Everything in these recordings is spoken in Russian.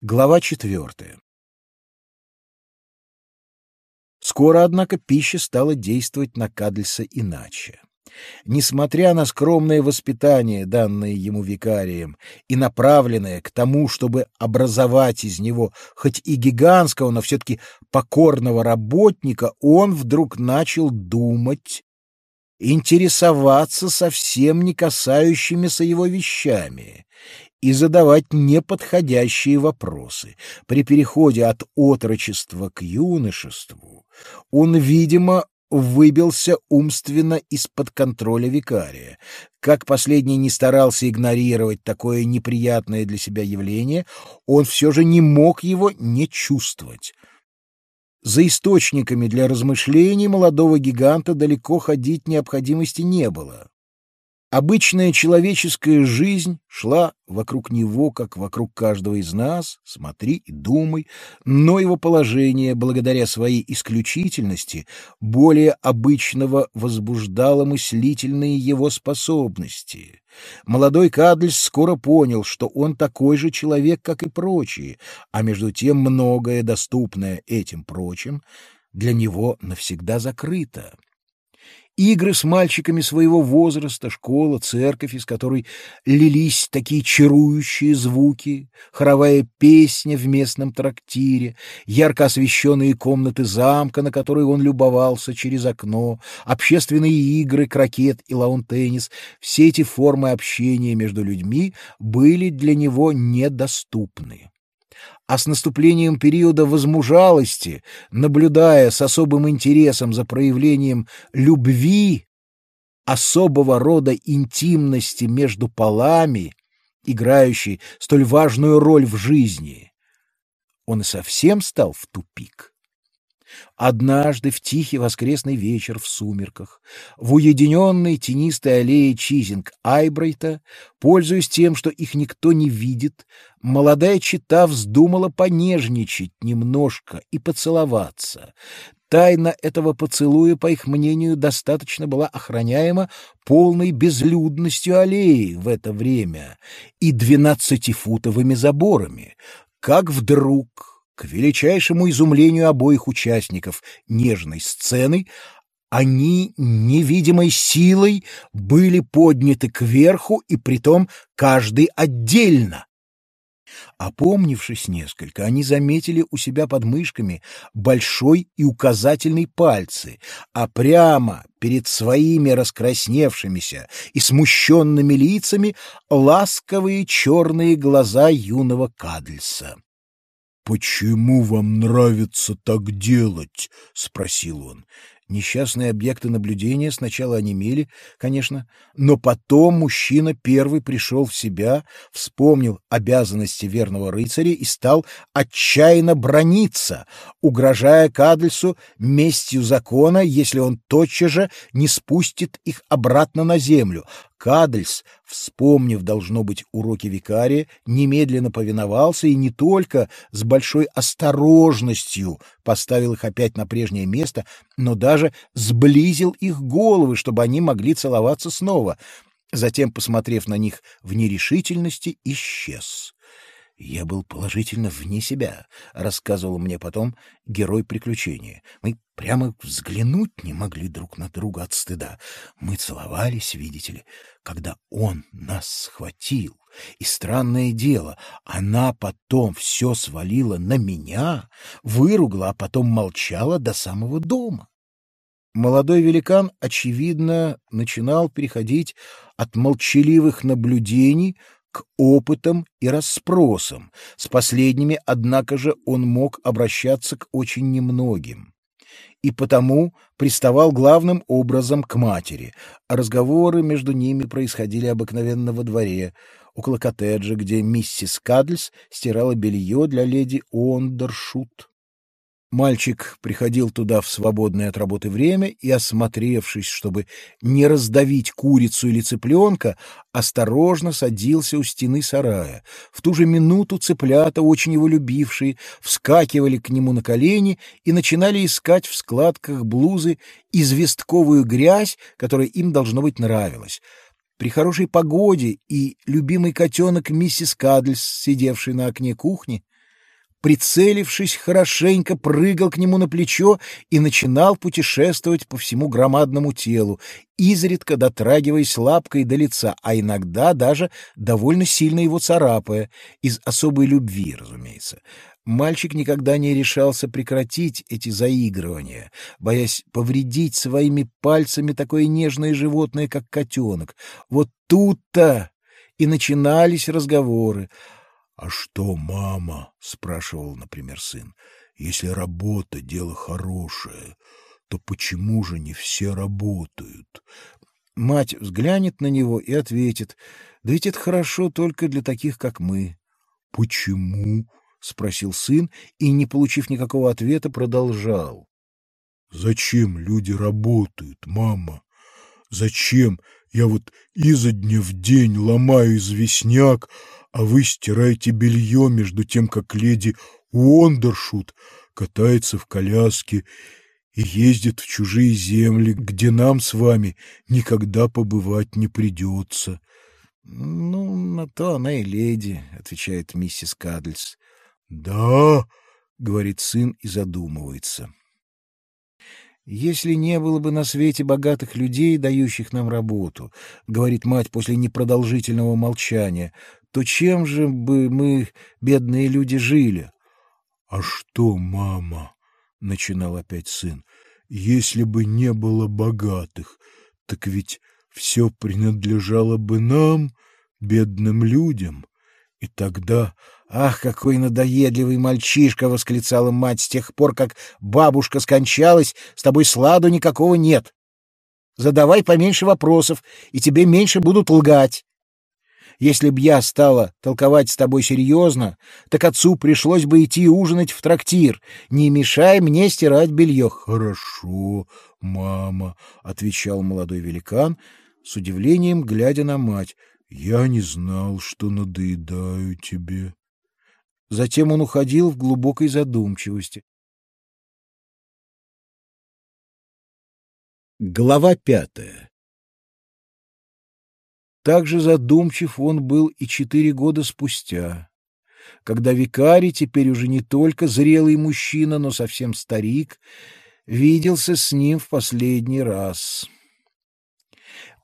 Глава четвертая. Скоро, однако, пища стала действовать на Кадльса иначе. Несмотря на скромное воспитание, данное ему викарием, и направленное к тому, чтобы образовать из него хоть и гигантского, но все-таки покорного работника, он вдруг начал думать, интересоваться совсем не касающимися его вещами и задавать неподходящие вопросы. При переходе от отрочества к юношеству он, видимо, выбился умственно из-под контроля викария. Как последний не старался игнорировать такое неприятное для себя явление, он все же не мог его не чувствовать. За источниками для размышлений молодого гиганта далеко ходить необходимости не было. Обычная человеческая жизнь шла вокруг него, как вокруг каждого из нас, смотри и думай, но его положение, благодаря своей исключительности, более обычного возбуждало мыслительные его способности. Молодой Кадльс скоро понял, что он такой же человек, как и прочие, а между тем многое, доступное этим прочим, для него навсегда закрыто. Игры с мальчиками своего возраста, школа, церковь, из которой лились такие чарующие звуки, хоровая песня в местном трактире, ярко освещенные комнаты замка, на которые он любовался через окно, общественные игры, крокет и лаун-теннис — все эти формы общения между людьми были для него недоступны а с наступлением периода возмужалости, наблюдая с особым интересом за проявлением любви, особого рода интимности между полами, играющей столь важную роль в жизни, он и совсем стал в тупик. Однажды в тихий воскресный вечер в сумерках, в уединенной тенистой аллее Чизинг Айбрайта, пользуясь тем, что их никто не видит, молодая чита вздумала понежничать немножко и поцеловаться. Тайна этого поцелуя, по их мнению, достаточно была охраняема полной безлюдностью аллеи в это время и двенадцатифутовыми заборами, как вдруг к величайшему изумлению обоих участников нежной сцены, они невидимой силой были подняты кверху, и притом каждый отдельно. Опомнившись несколько, они заметили у себя под мышками большой и указательный пальцы, а прямо перед своими раскрасневшимися и смущенными лицами ласковые черные глаза юного Кадльса. «Почему вам нравится так делать?» — спросил он. Несчастные объекты наблюдения сначала онемели, конечно, но потом мужчина первый пришел в себя, вспомнил обязанности верного рыцаря и стал отчаянно брониться, угрожая Кадльсу местью закона, если он тотчас же не спустит их обратно на землю. Кадльс, вспомнив, должно быть, уроки викария, немедленно повиновался и не только с большой осторожностью поставил их опять на прежнее место, но даже сблизил их головы, чтобы они могли целоваться снова. Затем, посмотрев на них в нерешительности, исчез. Я был положительно вне себя, рассказывал мне потом герой приключения. Мы прямо взглянуть не могли друг на друга от стыда. Мы целовались, видите ли, когда он нас схватил. И странное дело, она потом все свалила на меня, выругала, а потом молчала до самого дома. Молодой великан, очевидно, начинал переходить от молчаливых наблюдений к опытам и расспросам. С последними, однако же, он мог обращаться к очень немногим. И потому приставал главным образом к матери. Разговоры между ними происходили обыкновенно во дворе, около коттеджа, где миссис Кадльс стирала белье для леди Ондершут. Мальчик приходил туда в свободное от работы время и, осмотревшись, чтобы не раздавить курицу или цыпленка, осторожно садился у стены сарая. В ту же минуту цыплята, очень его любившие, вскакивали к нему на колени и начинали искать в складках блузы известковую грязь, которая им, должно быть, нравилась. При хорошей погоде и любимый котенок миссис Кадльс, сидевший на окне кухни, прицелившись, хорошенько прыгал к нему на плечо и начинал путешествовать по всему громадному телу, изредка дотрагиваясь лапкой до лица, а иногда даже довольно сильно его царапая, из особой любви, разумеется. Мальчик никогда не решался прекратить эти заигрывания, боясь повредить своими пальцами такое нежное животное, как котенок. Вот тут-то и начинались разговоры. «А что, мама?» — спрашивал, например, сын. «Если работа — дело хорошее, то почему же не все работают?» Мать взглянет на него и ответит, «Да ведь это хорошо только для таких, как мы». «Почему?» — спросил сын и, не получив никакого ответа, продолжал. «Зачем люди работают, мама? Зачем я вот изо дня в день ломаю известняк, а вы стираете белье между тем, как леди Уондершут катается в коляске и ездит в чужие земли, где нам с вами никогда побывать не придется. — Ну, на то она и леди, — отвечает миссис Кадльс. — Да, — говорит сын и задумывается. «Если не было бы на свете богатых людей, дающих нам работу, — говорит мать после непродолжительного молчания, — то чем же бы мы, бедные люди, жили?» «А что, мама?» — начинал опять сын. «Если бы не было богатых, так ведь все принадлежало бы нам, бедным людям, и тогда «Ах, какой надоедливый мальчишка!» — восклицала мать. «С тех пор, как бабушка скончалась, с тобой сладу никакого нет. Задавай поменьше вопросов, и тебе меньше будут лгать. Если б я стала толковать с тобой серьезно, так отцу пришлось бы идти ужинать в трактир. Не мешай мне стирать белье». «Хорошо, мама», — отвечал молодой великан, с удивлением глядя на мать. «Я не знал, что надоедаю тебе». Затем он уходил в глубокой задумчивости. Глава пятая Так задумчив он был и четыре года спустя, когда викарий, теперь уже не только зрелый мужчина, но совсем старик, виделся с ним в последний раз.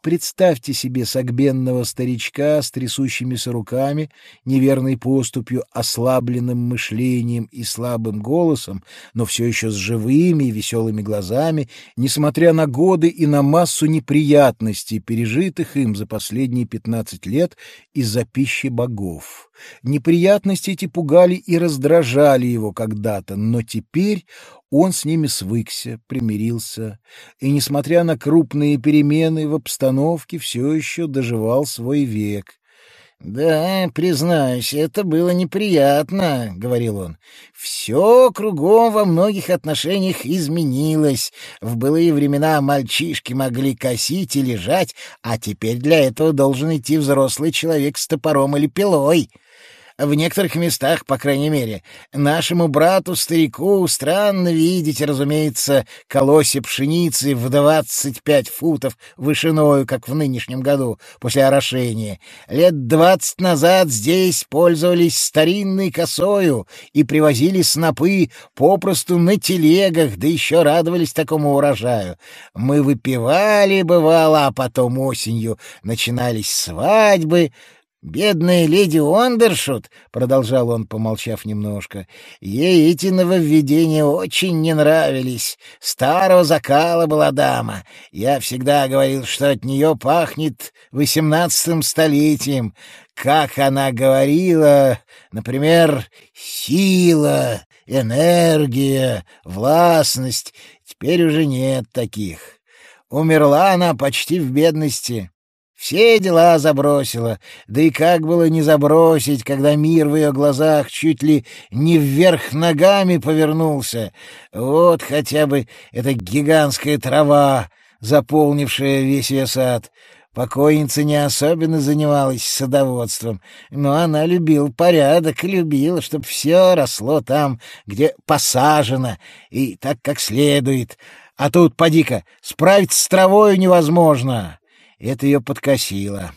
Представьте себе согбенного старичка с трясущимися руками, неверной поступью, ослабленным мышлением и слабым голосом, но все еще с живыми и веселыми глазами, несмотря на годы и на массу неприятностей, пережитых им за последние пятнадцать лет из-за пищи богов. Неприятности эти пугали и раздражали его когда-то, но теперь он с ними свыкся, примирился, и, несмотря на крупные перемены в обстановке, все еще доживал свой век. «Да, признаюсь, это было неприятно», — говорил он. «Все кругом во многих отношениях изменилось. В былые времена мальчишки могли косить и лежать, а теперь для этого должен идти взрослый человек с топором или пилой». В некоторых местах, по крайней мере, нашему брату-старику странно видеть, разумеется, колосья пшеницы в двадцать пять футов вышиною, как в нынешнем году, после орошения. Лет двадцать назад здесь пользовались старинной косою и привозили снопы попросту на телегах, да еще радовались такому урожаю. Мы выпивали, бывало, а потом осенью начинались свадьбы, «Бедная леди Ондершут», — продолжал он, помолчав немножко, — «ей эти нововведения очень не нравились. Старого закала была дама. Я всегда говорил, что от нее пахнет восемнадцатым столетием. Как она говорила, например, сила, энергия, властность. Теперь уже нет таких. Умерла она почти в бедности». Все дела забросила, да и как было не забросить, когда мир в ее глазах чуть ли не вверх ногами повернулся. Вот хотя бы эта гигантская трава, заполнившая весь ее сад. Покойница не особенно занималась садоводством, но она любила порядок и любила, чтобы все росло там, где посажено, и так, как следует. А тут, поди-ка, справиться с травой невозможно. Это ее подкосило.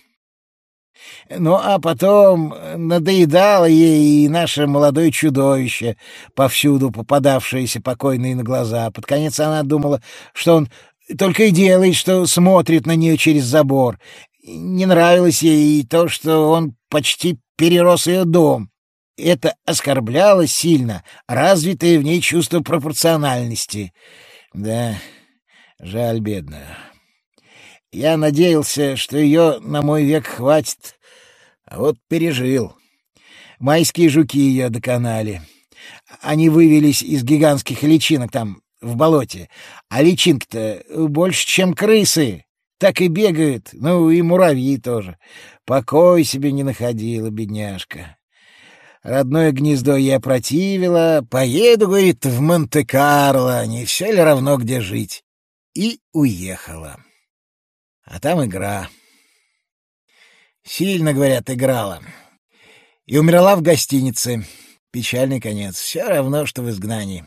Ну, а потом надоедало ей и наше молодое чудовище, повсюду попадавшееся покойные на глаза. Под конец она думала, что он только и делает, что смотрит на нее через забор. Не нравилось ей и то, что он почти перерос ее дом. Это оскорбляло сильно развитое в ней чувство пропорциональности. Да, жаль бедную. Я надеялся, что ее на мой век хватит, а вот пережил. Майские жуки ее доконали. Они вывелись из гигантских личинок там, в болоте. А личинки-то больше, чем крысы. Так и бегают. Ну, и муравьи тоже. Покой себе не находила, бедняжка. Родное гнездо я противила. Поеду, говорит, в Монте-Карло. Не все ли равно, где жить? И уехала. А там игра. Сильно, говорят, играла. И умерла в гостинице. Печальный конец. Все равно, что в изгнании.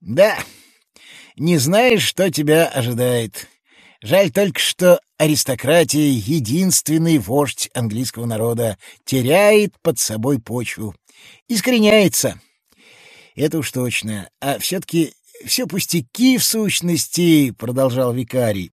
Да, не знаешь, что тебя ожидает. Жаль только, что аристократия, единственный вождь английского народа, теряет под собой почву. Искореняется. Это уж точно. А все-таки все пустяки в сущности, — продолжал викарий.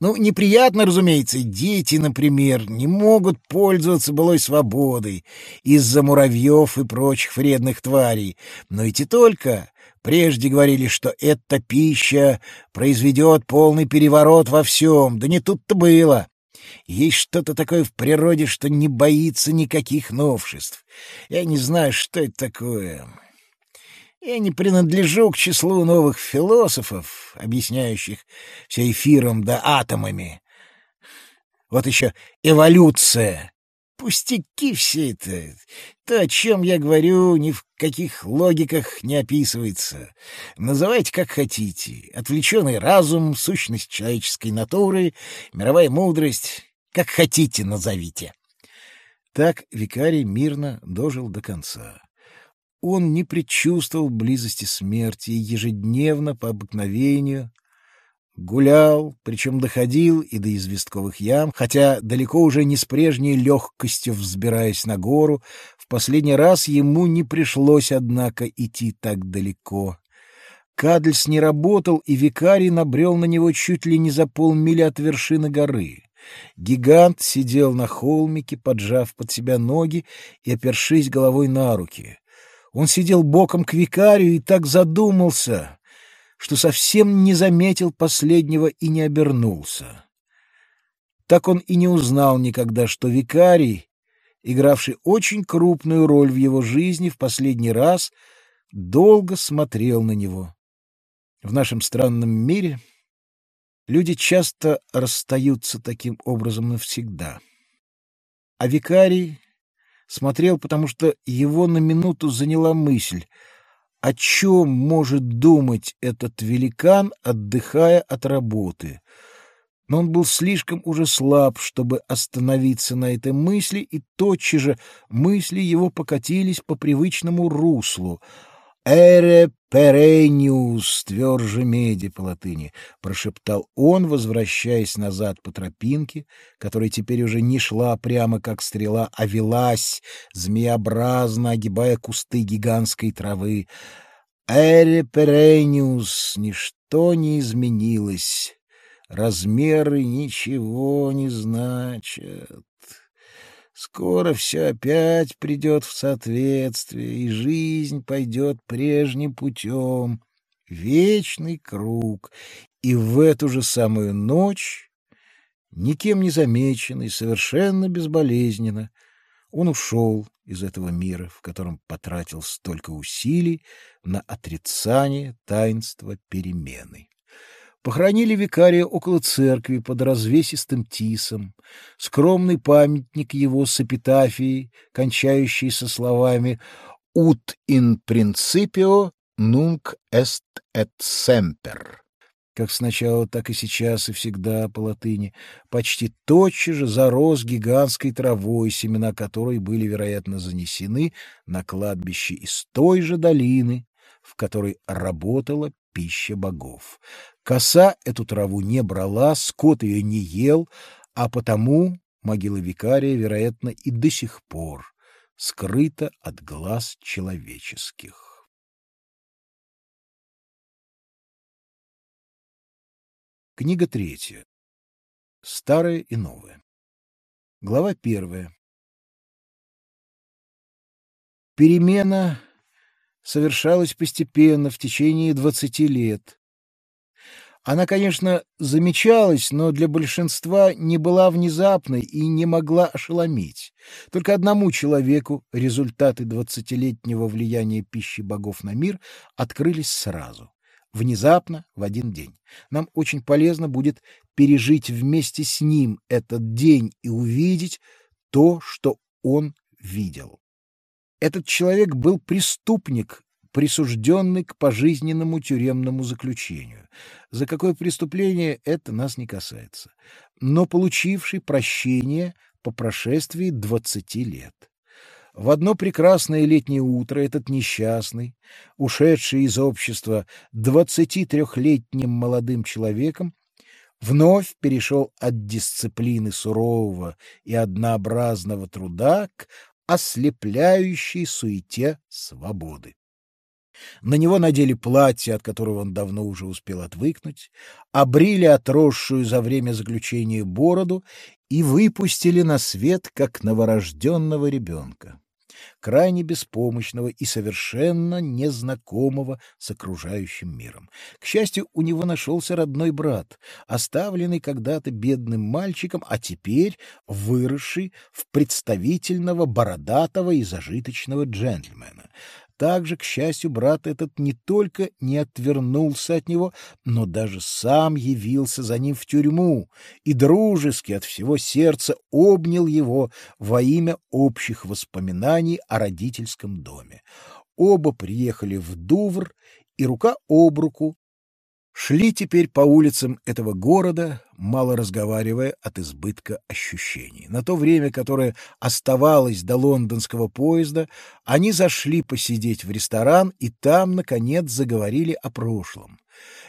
Ну, неприятно, разумеется, дети, например, не могут пользоваться былой свободой из-за муравьев и прочих вредных тварей. Но ведь и только. Прежде говорили, что эта пища произведет полный переворот во всем. Да не тут-то было. Есть что-то такое в природе, что не боится никаких новшеств. Я не знаю, что это такое. Я не принадлежу к числу новых философов, объясняющих все эфиром да атомами. Вот еще эволюция. Пустяки все это. То, о чем я говорю, ни в каких логиках не описывается. Называйте как хотите. Отвлеченный разум, сущность человеческой натуры, мировая мудрость. Как хотите назовите. Так викарий мирно дожил до конца. Он не предчувствовал близости смерти и ежедневно по обыкновению гулял, причем доходил и до известковых ям, хотя далеко уже не с прежней легкостью взбираясь на гору, в последний раз ему не пришлось, однако, идти так далеко. Кадльс не работал, и викарий набрел на него чуть ли не за полмили от вершины горы. Гигант сидел на холмике, поджав под себя ноги и опершись головой на руки. Он сидел боком к викарию и так задумался, что совсем не заметил последнего и не обернулся. Так он и не узнал никогда, что викарий, игравший очень крупную роль в его жизни, в последний раз долго смотрел на него. В нашем странном мире люди часто расстаются таким образом навсегда. А викарий смотрел, потому что его на минуту заняла мысль, о чем может думать этот великан, отдыхая от работы. Но он был слишком уже слаб, чтобы остановиться на этой мысли, и тотчас же мысли его покатились по привычному руслу — «Эре перениус, тверже меди по латыни», — прошептал он, возвращаясь назад по тропинке, которая теперь уже не шла прямо как стрела, а велась, змеобразно огибая кусты гигантской травы. «Эре перениус, ничто не изменилось, размеры ничего не значат». Скоро все опять придет в соответствие, и жизнь пойдет прежним путем. Вечный круг. И в эту же самую ночь, никем не замеченный, совершенно безболезненно, он ушел из этого мира, в котором потратил столько усилий на отрицание таинства перемены. Похоронили викария около церкви под развесистым тисом. Скромный памятник его с эпитафией, кончающейся словами «Ut in principio nunc est et semper» как сначала, так и сейчас и всегда по латыни, почти тотчас же зарос гигантской травой, семена которой были, вероятно, занесены на кладбище из той же долины, в которой работала пища богов. Коса эту траву не брала, скот ее не ел, а потому могила викария, вероятно, и до сих пор скрыта от глаз человеческих. Книга третья. Старое и новое. Глава первая. Перемена совершалась постепенно в течение двадцати лет. Она, конечно, замечалась, но для большинства не была внезапной и не могла ошеломить. Только одному человеку результаты двадцатилетнего влияния пищи богов на мир открылись сразу внезапно, в один день. Нам очень полезно будет пережить вместе с ним этот день и увидеть то, что он видел. Этот человек был преступник, присужденный к пожизненному тюремному заключению. За какое преступление это нас не касается, но получивший прощение по прошествии двадцати лет. В одно прекрасное летнее утро этот несчастный, ушедший из общества двадцати трехлетним молодым человеком, вновь перешел от дисциплины сурового и однообразного труда к ослепляющей суете свободы. На него надели платье, от которого он давно уже успел отвыкнуть, обрили отросшую за время заключения бороду и выпустили на свет, как новорожденного ребенка крайне беспомощного и совершенно незнакомого с окружающим миром. К счастью, у него нашелся родной брат, оставленный когда-то бедным мальчиком, а теперь выросший в представительного, бородатого и зажиточного джентльмена. Также, к счастью, брат этот не только не отвернулся от него, но даже сам явился за ним в тюрьму и дружески от всего сердца обнял его во имя общих воспоминаний о родительском доме. Оба приехали в Дувр, и рука об руку шли теперь по улицам этого города, мало разговаривая от избытка ощущений. На то время, которое оставалось до лондонского поезда, они зашли посидеть в ресторан и там, наконец, заговорили о прошлом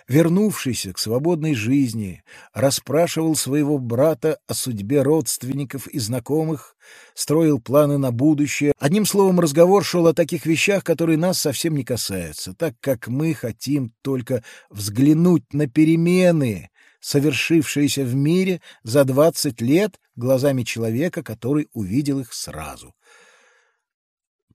вернувшийся к свободной жизни, расспрашивал своего брата о судьбе родственников и знакомых, строил планы на будущее. Одним словом, разговор шел о таких вещах, которые нас совсем не касаются, так как мы хотим только взглянуть на перемены, совершившиеся в мире за двадцать лет глазами человека, который увидел их сразу.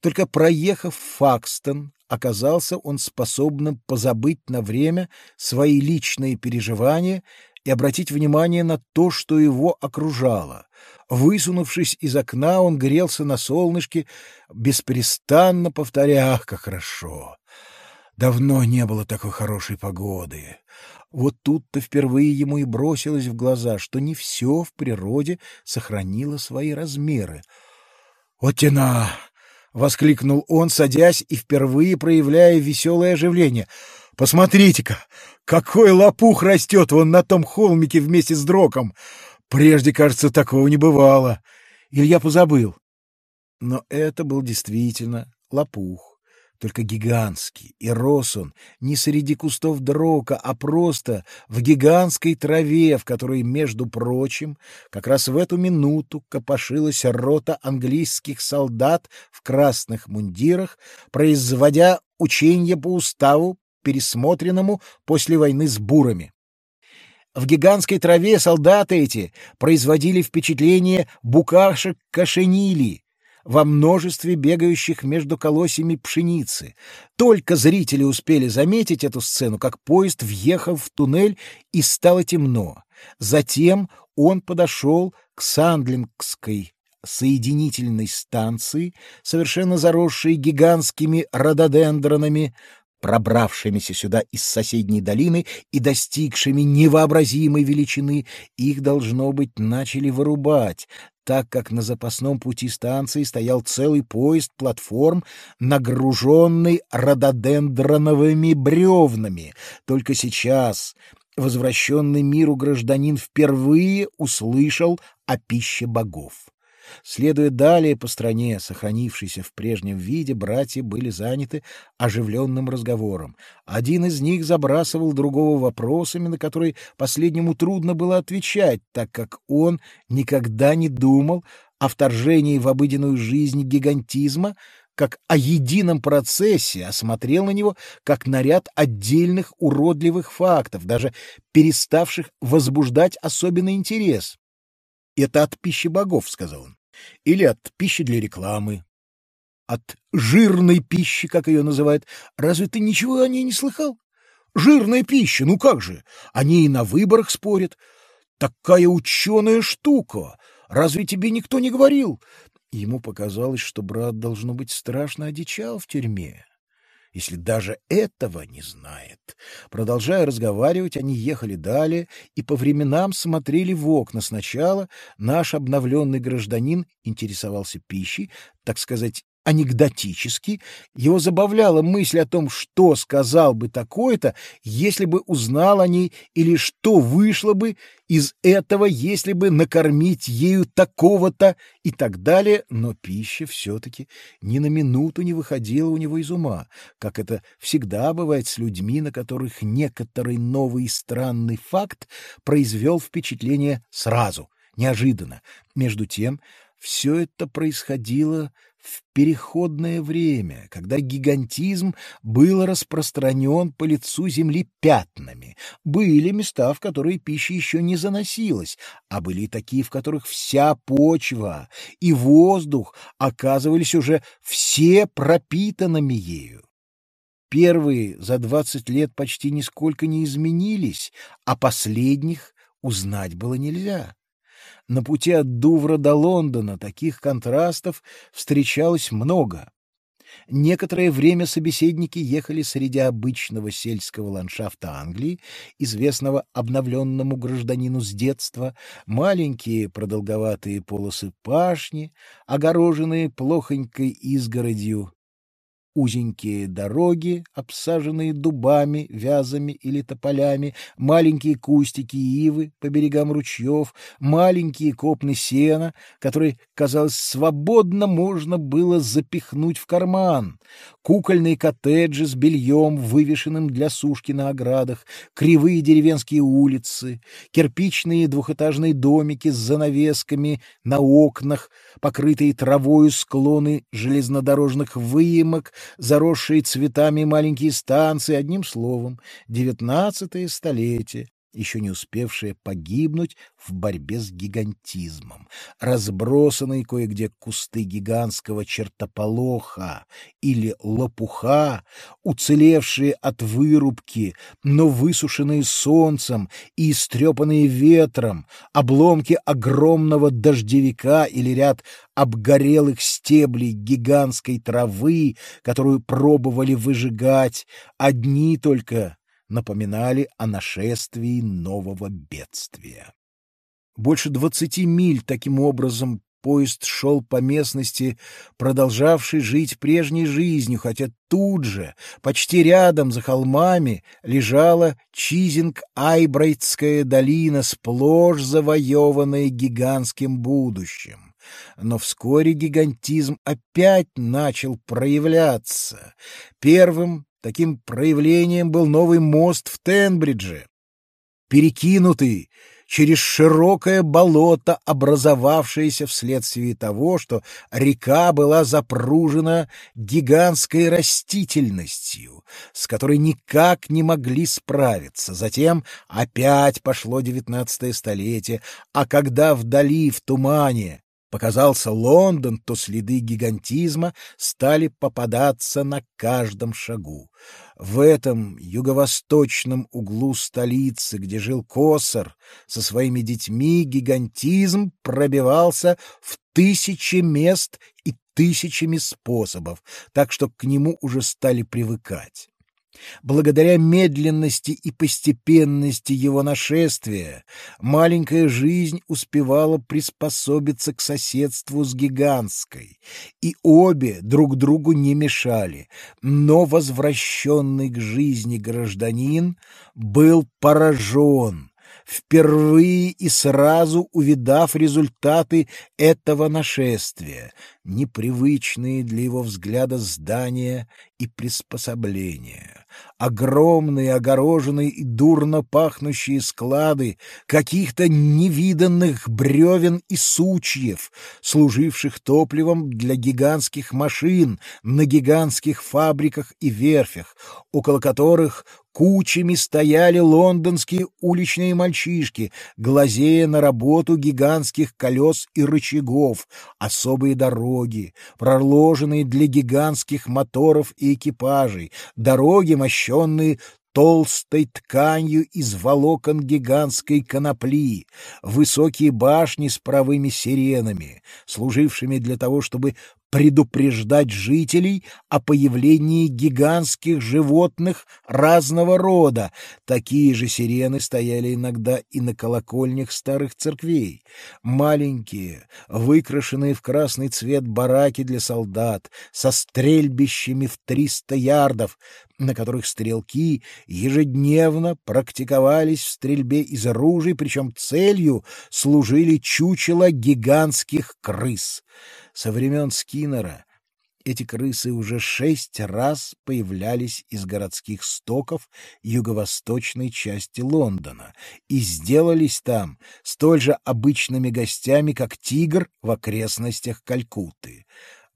Только проехав Факстон, оказался он способным позабыть на время свои личные переживания и обратить внимание на то, что его окружало. Высунувшись из окна, он грелся на солнышке, беспрестанно повторяя «Ах, как хорошо!» Давно не было такой хорошей погоды. Вот тут-то впервые ему и бросилось в глаза, что не все в природе сохранило свои размеры. «Вот тена! — воскликнул он, садясь и впервые проявляя веселое оживление. «Посмотрите-ка, какой лопух растет вон на том холмике вместе с дроком! Прежде, кажется, такого не бывало. Или я позабыл?» Но это был действительно лопух только гигантский, и рос он не среди кустов дрока, а просто в гигантской траве, в которой, между прочим, как раз в эту минуту копошилась рота английских солдат в красных мундирах, производя учения по уставу, пересмотренному после войны с бурами. В гигантской траве солдаты эти производили впечатление букашек кошенили, во множестве бегающих между колосьями пшеницы. Только зрители успели заметить эту сцену, как поезд въехал в туннель и стало темно. Затем он подошел к Сандлингской соединительной станции, совершенно заросшей гигантскими рододендронами, пробравшимися сюда из соседней долины и достигшими невообразимой величины, их, должно быть, начали вырубать, так как на запасном пути станции стоял целый поезд платформ, нагруженный рододендроновыми бревнами. Только сейчас возвращенный миру гражданин впервые услышал о пище богов. Следуя далее по стране, сохранившейся в прежнем виде, братья были заняты оживленным разговором. Один из них забрасывал другого вопросами, на которые последнему трудно было отвечать, так как он никогда не думал о вторжении в обыденную жизнь гигантизма, как о едином процессе, а смотрел на него как на ряд отдельных уродливых фактов, даже переставших возбуждать особенный интерес. «Это от пищи богов», — сказал он, — «или от пищи для рекламы, от жирной пищи, как ее называют. Разве ты ничего о ней не слыхал? Жирная пища, ну как же, они и на выборах спорят. Такая ученая штука, разве тебе никто не говорил? Ему показалось, что брат, должно быть, страшно одичал в тюрьме, если даже этого не знает. Продолжая разговаривать, они ехали далее и по временам смотрели в окна. Сначала наш обновленный гражданин интересовался пищей, так сказать, анекдотически, его забавляла мысль о том, что сказал бы такой-то, если бы узнал о ней, или что вышло бы из этого, если бы накормить ею такого-то и так далее, но пища все-таки ни на минуту не выходила у него из ума, как это всегда бывает с людьми, на которых некоторый новый странный факт произвел впечатление сразу, неожиданно. Между тем, все это происходило в переходное время, когда гигантизм был распространен по лицу земли пятнами. Были места, в которые пища еще не заносилась, а были такие, в которых вся почва и воздух оказывались уже все пропитанными ею. Первые за двадцать лет почти нисколько не изменились, а последних узнать было нельзя. На пути от Дувра до Лондона таких контрастов встречалось много. Некоторое время собеседники ехали среди обычного сельского ландшафта Англии, известного обновленному гражданину с детства, маленькие продолговатые полосы пашни, огороженные плохонькой изгородью, узенькие дороги, обсаженные дубами, вязами или тополями, маленькие кустики ивы по берегам ручьев, маленькие копны сена, которые, казалось, свободно можно было запихнуть в карман, кукольные коттеджи с бельем, вывешенным для сушки на оградах, кривые деревенские улицы, кирпичные двухэтажные домики с занавесками на окнах, покрытые травою склоны железнодорожных выемок, заросшие цветами маленькие станции, одним словом, девятнадцатое столетие, еще не успевшие погибнуть в борьбе с гигантизмом, разбросанные кое-где кусты гигантского чертополоха или лопуха, уцелевшие от вырубки, но высушенные солнцем и истрепанные ветром, обломки огромного дождевика или ряд обгорелых стеблей гигантской травы, которую пробовали выжигать, одни только напоминали о нашествии нового бедствия. Больше двадцати миль таким образом поезд шел по местности, продолжавшей жить прежней жизнью, хотя тут же, почти рядом за холмами, лежала Чизинг-Айбрайтская долина, сплошь завоеванная гигантским будущим. Но вскоре гигантизм опять начал проявляться. Первым Таким проявлением был новый мост в Тенбридже, перекинутый через широкое болото, образовавшееся вследствие того, что река была запружена гигантской растительностью, с которой никак не могли справиться. Затем опять пошло девятнадцатое столетие, а когда вдали, в тумане, показался Лондон, то следы гигантизма стали попадаться на каждом шагу. В этом юго-восточном углу столицы, где жил Косар со своими детьми, гигантизм пробивался в тысячи мест и тысячами способов, так что к нему уже стали привыкать. Благодаря медленности и постепенности его нашествия маленькая жизнь успевала приспособиться к соседству с гигантской, и обе друг другу не мешали, но возвращенный к жизни гражданин был поражен впервые и сразу увидав результаты этого нашествия, непривычные для его взгляда здания и приспособления, огромные огороженные и дурно пахнущие склады каких-то невиданных бревен и сучьев, служивших топливом для гигантских машин на гигантских фабриках и верфях, около которых Кучами стояли лондонские уличные мальчишки, глазея на работу гигантских колес и рычагов, особые дороги, проложенные для гигантских моторов и экипажей, дороги, мощенные толстой тканью из волокон гигантской конопли, высокие башни с правыми сиренами, служившими для того, чтобы предупреждать жителей о появлении гигантских животных разного рода. Такие же сирены стояли иногда и на колокольнях старых церквей. Маленькие, выкрашенные в красный цвет бараки для солдат, со стрельбищами в триста ярдов, на которых стрелки ежедневно практиковались в стрельбе из оружия, причем целью служили чучела гигантских крыс. Со времен Скиннера эти крысы уже шесть раз появлялись из городских стоков юго-восточной части Лондона и сделались там столь же обычными гостями, как тигр в окрестностях Калькутты.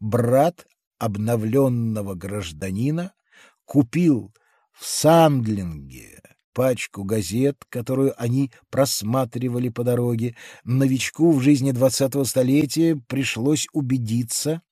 Брат обновленного гражданина купил в Сандлинге пачку газет, которую они просматривали по дороге. Новичку в жизни двадцатого столетия пришлось убедиться,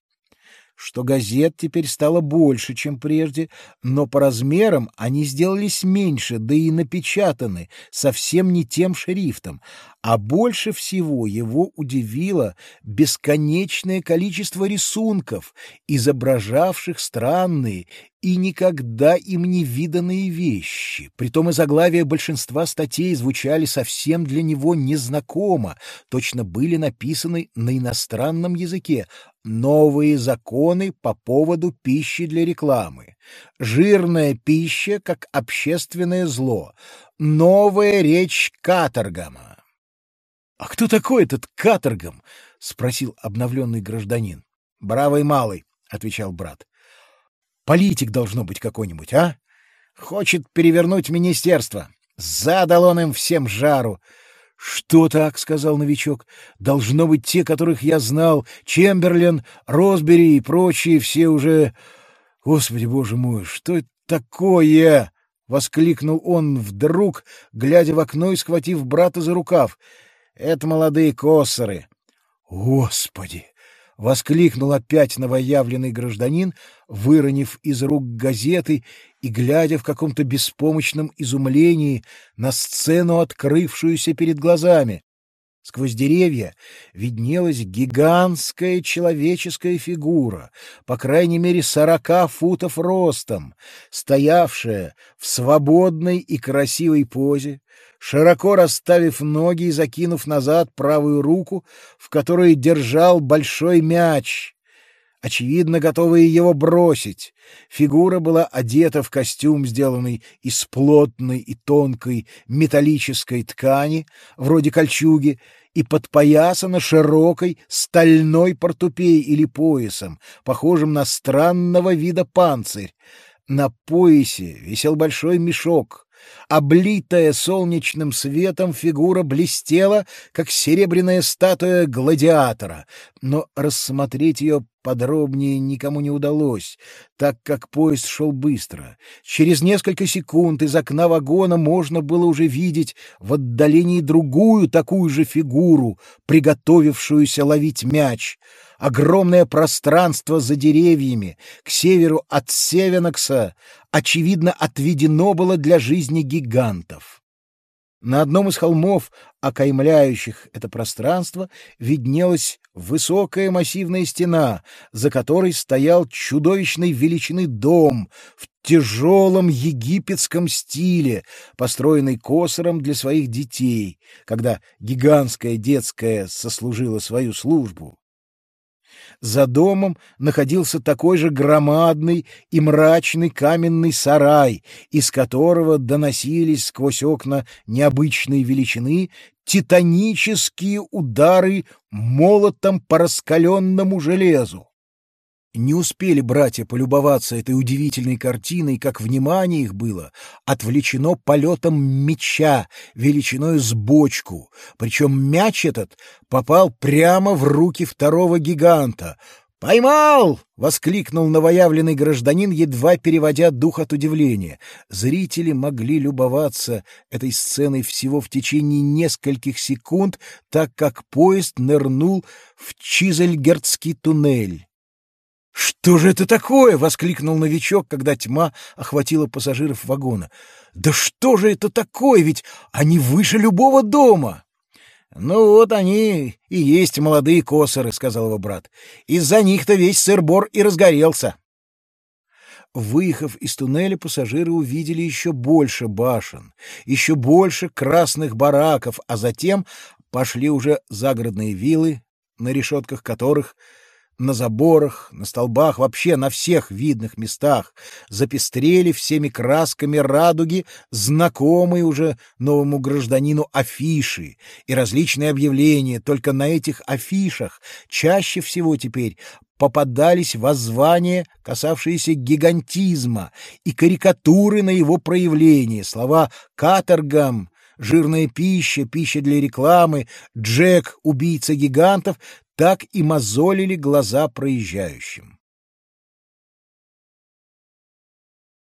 что газет теперь стало больше, чем прежде, но по размерам они сделались меньше, да и напечатаны совсем не тем шрифтом, а больше всего его удивило бесконечное количество рисунков, изображавших странные и никогда им не виданные вещи. Притом и заглавия большинства статей звучали совсем для него незнакомо, точно были написаны на иностранном языке. Новые законы по поводу пищи для рекламы. Жирная пища как общественное зло. Новая речь Каторгама — А кто такой этот каторгом? — спросил обновленный гражданин. — Бравый малый, — отвечал брат. — Политик должно быть какой-нибудь, а? Хочет перевернуть министерство. Задал он им всем жару. — Что так? — сказал новичок. — Должно быть те, которых я знал. Чемберлен, Росбери и прочие все уже... Господи, боже мой, что это такое? — воскликнул он вдруг, глядя в окно и схватив брата за рукав. Это молодые косоры. Господи! — воскликнул опять новоявленный гражданин, выронив из рук газеты и глядя в каком-то беспомощном изумлении на сцену, открывшуюся перед глазами. Сквозь деревья виднелась гигантская человеческая фигура, по крайней мере сорока футов ростом, стоявшая в свободной и красивой позе, широко расставив ноги и закинув назад правую руку, в которой держал большой мяч, очевидно, готовые его бросить. Фигура была одета в костюм, сделанный из плотной и тонкой металлической ткани, вроде кольчуги, и подпоясана широкой стальной портупеей или поясом, похожим на странного вида панцирь. На поясе висел большой мешок — Облитая солнечным светом фигура блестела, как серебряная статуя гладиатора, но рассмотреть ее подробнее никому не удалось, так как поезд шел быстро. Через несколько секунд из окна вагона можно было уже видеть в отдалении другую такую же фигуру, приготовившуюся ловить мяч. Огромное пространство за деревьями к северу от Севенокса, очевидно, отведено было для жизни гигантов. На одном из холмов, окаймляющих это пространство, виднелась высокая массивная стена, за которой стоял чудовищной величины дом в тяжелом египетском стиле, построенный косором для своих детей, когда гигантская детская сослужила свою службу. За домом находился такой же громадный и мрачный каменный сарай, из которого доносились сквозь окна необычной величины титанические удары молотом по раскаленному железу. Не успели братья полюбоваться этой удивительной картиной, как внимание их было отвлечено полетом меча величиной с бочку, причем мяч этот попал прямо в руки второго гиганта. «Поймал!» — воскликнул новоявленный гражданин, едва переводя дух от удивления. Зрители могли любоваться этой сценой всего в течение нескольких секунд, так как поезд нырнул в Чизельгердский туннель. «Что же это такое?» — воскликнул новичок, когда тьма охватила пассажиров вагона. «Да что же это такое? Ведь они выше любого дома!» «Ну вот они и есть молодые косоры», — сказал его брат. «Из-за них-то весь сыр-бор и разгорелся». Выехав из туннеля, пассажиры увидели еще больше башен, еще больше красных бараков, а затем пошли уже загородные виллы, на решетках которых на заборах, на столбах, вообще на всех видных местах запестрели всеми красками радуги знакомые уже новому гражданину афиши и различные объявления. Только на этих афишах чаще всего теперь попадались воззвания, касавшиеся гигантизма, и карикатуры на его проявление, слова «каторгам», жирная пища, пища для рекламы, Джек, убийца гигантов, так и мозолили глаза проезжающим.